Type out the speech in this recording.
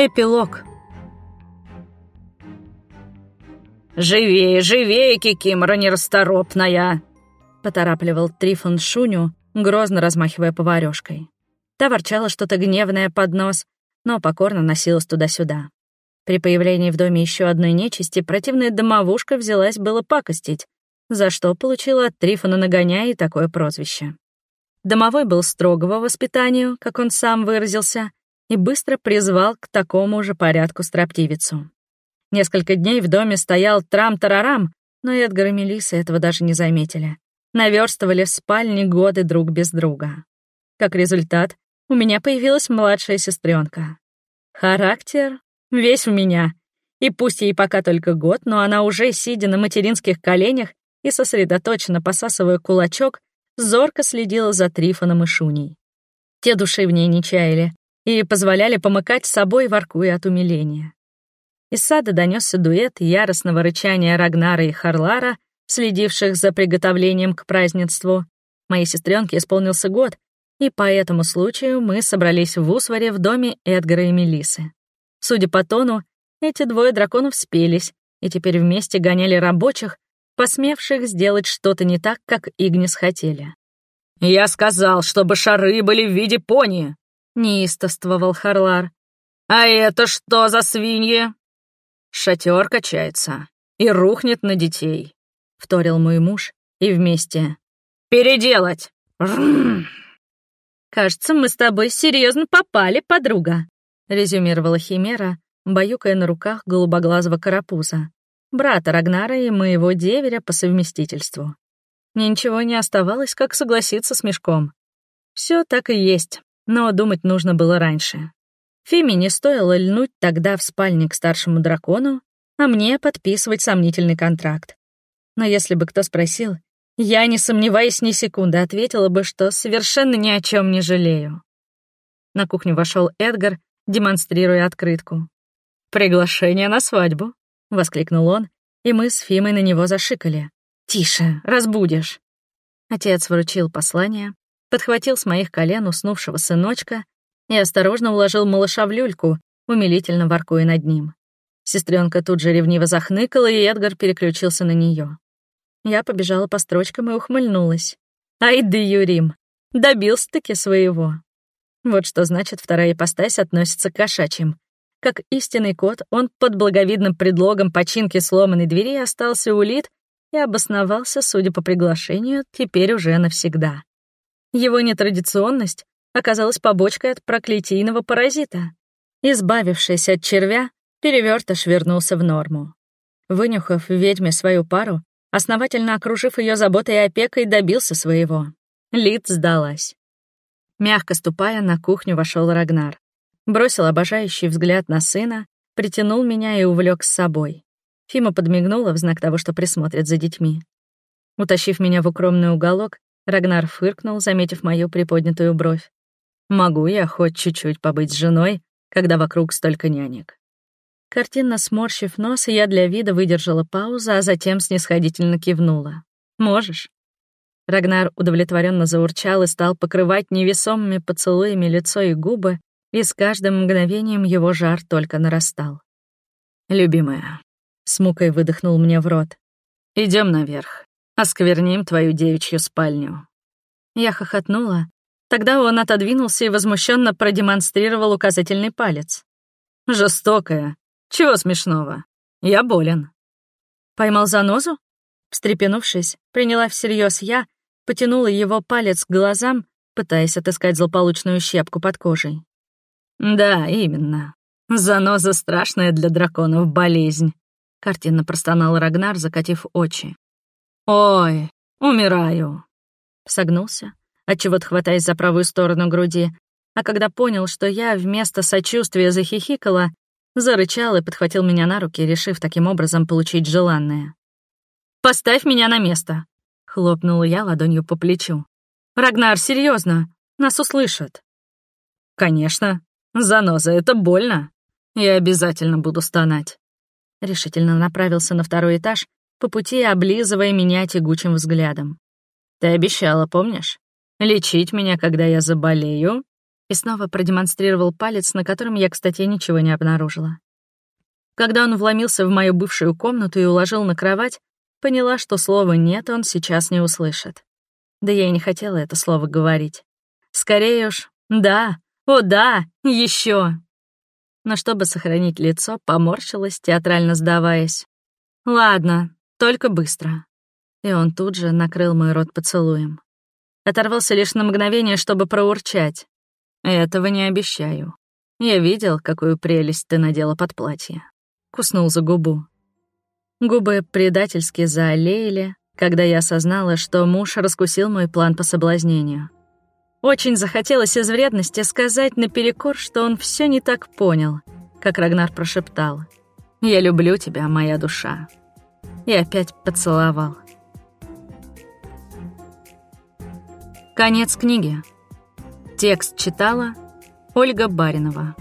Эпилог. «Живее, живее, кикимора нерасторопная!» — поторапливал Трифон Шуню, грозно размахивая поварёшкой. Та ворчала что-то гневное под нос, но покорно носилась туда-сюда. При появлении в доме еще одной нечисти противная домовушка взялась было пакостить, за что получила от Трифона нагоняя и такое прозвище. Домовой был строгого воспитанию, как он сам выразился, и быстро призвал к такому же порядку строптивицу. Несколько дней в доме стоял трам-тарарам, но Эдгар и Мелисса этого даже не заметили. Наверстывали в спальне годы друг без друга. Как результат, у меня появилась младшая сестренка. Характер весь у меня. И пусть ей пока только год, но она уже, сидя на материнских коленях и сосредоточенно посасывая кулачок, зорко следила за Трифоном и Шуней. Те души в ней не чаяли и позволяли помыкать собой, воркуя от умиления. Из сада донесся дуэт яростного рычания Рагнара и Харлара, следивших за приготовлением к празднеству. Моей сестренке исполнился год, и по этому случаю мы собрались в Усваре в доме Эдгара и Мелисы. Судя по тону, эти двое драконов спелись и теперь вместе гоняли рабочих, посмевших сделать что-то не так, как Игнис хотели. «Я сказал, чтобы шары были в виде пони!» — неистовствовал Харлар. «А это что за свиньи?» Шатер качается и рухнет на детей, — вторил мой муж, и вместе. «Переделать!» «Кажется, мы с тобой серьезно попали, подруга», — резюмировала Химера, баюкая на руках голубоглазого карапуза, брата Рагнара и моего деверя по совместительству. Ничего не оставалось, как согласиться с мешком. Все так и есть, но думать нужно было раньше. Фиме не стоило льнуть тогда в спальник старшему дракону, а мне подписывать сомнительный контракт. Но если бы кто спросил, я, не сомневаясь ни секунды, ответила бы, что совершенно ни о чем не жалею. На кухню вошел Эдгар, демонстрируя открытку. «Приглашение на свадьбу», — воскликнул он, и мы с Фимой на него зашикали. «Тише, разбудишь». Отец вручил послание, подхватил с моих колен уснувшего сыночка и осторожно уложил малыша в люльку, умилительно воркуя над ним. Сестренка тут же ревниво захныкала, и Эдгар переключился на нее. Я побежала по строчкам и ухмыльнулась. «Ай да Юрим! Добился-таки своего!» Вот что значит вторая ипостась относится к кошачьим. Как истинный кот, он под благовидным предлогом починки сломанной двери остался улит и обосновался, судя по приглашению, теперь уже навсегда. Его нетрадиционность оказалась побочкой от проклятийного паразита. Избавившись от червя, перевертыш вернулся в норму. Вынюхав ведьме свою пару, основательно окружив ее заботой и опекой, добился своего. Лид сдалась. Мягко ступая, на кухню вошел Рагнар. Бросил обожающий взгляд на сына, притянул меня и увлек с собой. Фима подмигнула в знак того, что присмотрит за детьми. Утащив меня в укромный уголок, Рагнар фыркнул, заметив мою приподнятую бровь. Могу я хоть чуть-чуть побыть с женой, когда вокруг столько нянек. Картинно сморщив нос, я для вида выдержала паузу, а затем снисходительно кивнула. «Можешь». Рагнар удовлетворенно заурчал и стал покрывать невесомыми поцелуями лицо и губы, и с каждым мгновением его жар только нарастал. «Любимая», — с мукой выдохнул мне в рот, идем наверх, оскверним твою девичью спальню». Я хохотнула, Тогда он отодвинулся и возмущенно продемонстрировал указательный палец. «Жестокая. Чего смешного? Я болен». «Поймал занозу?» Встрепенувшись, приняла всерьез я, потянула его палец к глазам, пытаясь отыскать злополучную щепку под кожей. «Да, именно. Заноза — страшная для драконов болезнь», — картинно простонал Рагнар, закатив очи. «Ой, умираю». Согнулся, отчего-то хватаясь за правую сторону груди, а когда понял, что я вместо сочувствия захихикала, зарычал и подхватил меня на руки, решив таким образом получить желанное. «Поставь меня на место!» — хлопнула я ладонью по плечу. «Рагнар, серьезно, нас услышат!» «Конечно, заноза, это больно. Я обязательно буду стонать». Решительно направился на второй этаж, по пути облизывая меня тягучим взглядом. «Ты обещала, помнишь? Лечить меня, когда я заболею? И снова продемонстрировал палец, на котором я, кстати, ничего не обнаружила. Когда он вломился в мою бывшую комнату и уложил на кровать, поняла, что слова «нет» он сейчас не услышит. Да я и не хотела это слово говорить. Скорее уж «да», «о да», еще. Но чтобы сохранить лицо, поморщилась, театрально сдаваясь. «Ладно, только быстро». И он тут же накрыл мой рот поцелуем. Оторвался лишь на мгновение, чтобы проурчать. «Этого не обещаю. Я видел, какую прелесть ты надела под платье». Куснул за губу. Губы предательски заолеяли, когда я осознала, что муж раскусил мой план по соблазнению. Очень захотелось из вредности сказать наперекор, что он все не так понял, как Рагнар прошептал. «Я люблю тебя, моя душа». И опять поцеловал. Конец книги. Текст читала Ольга Баринова.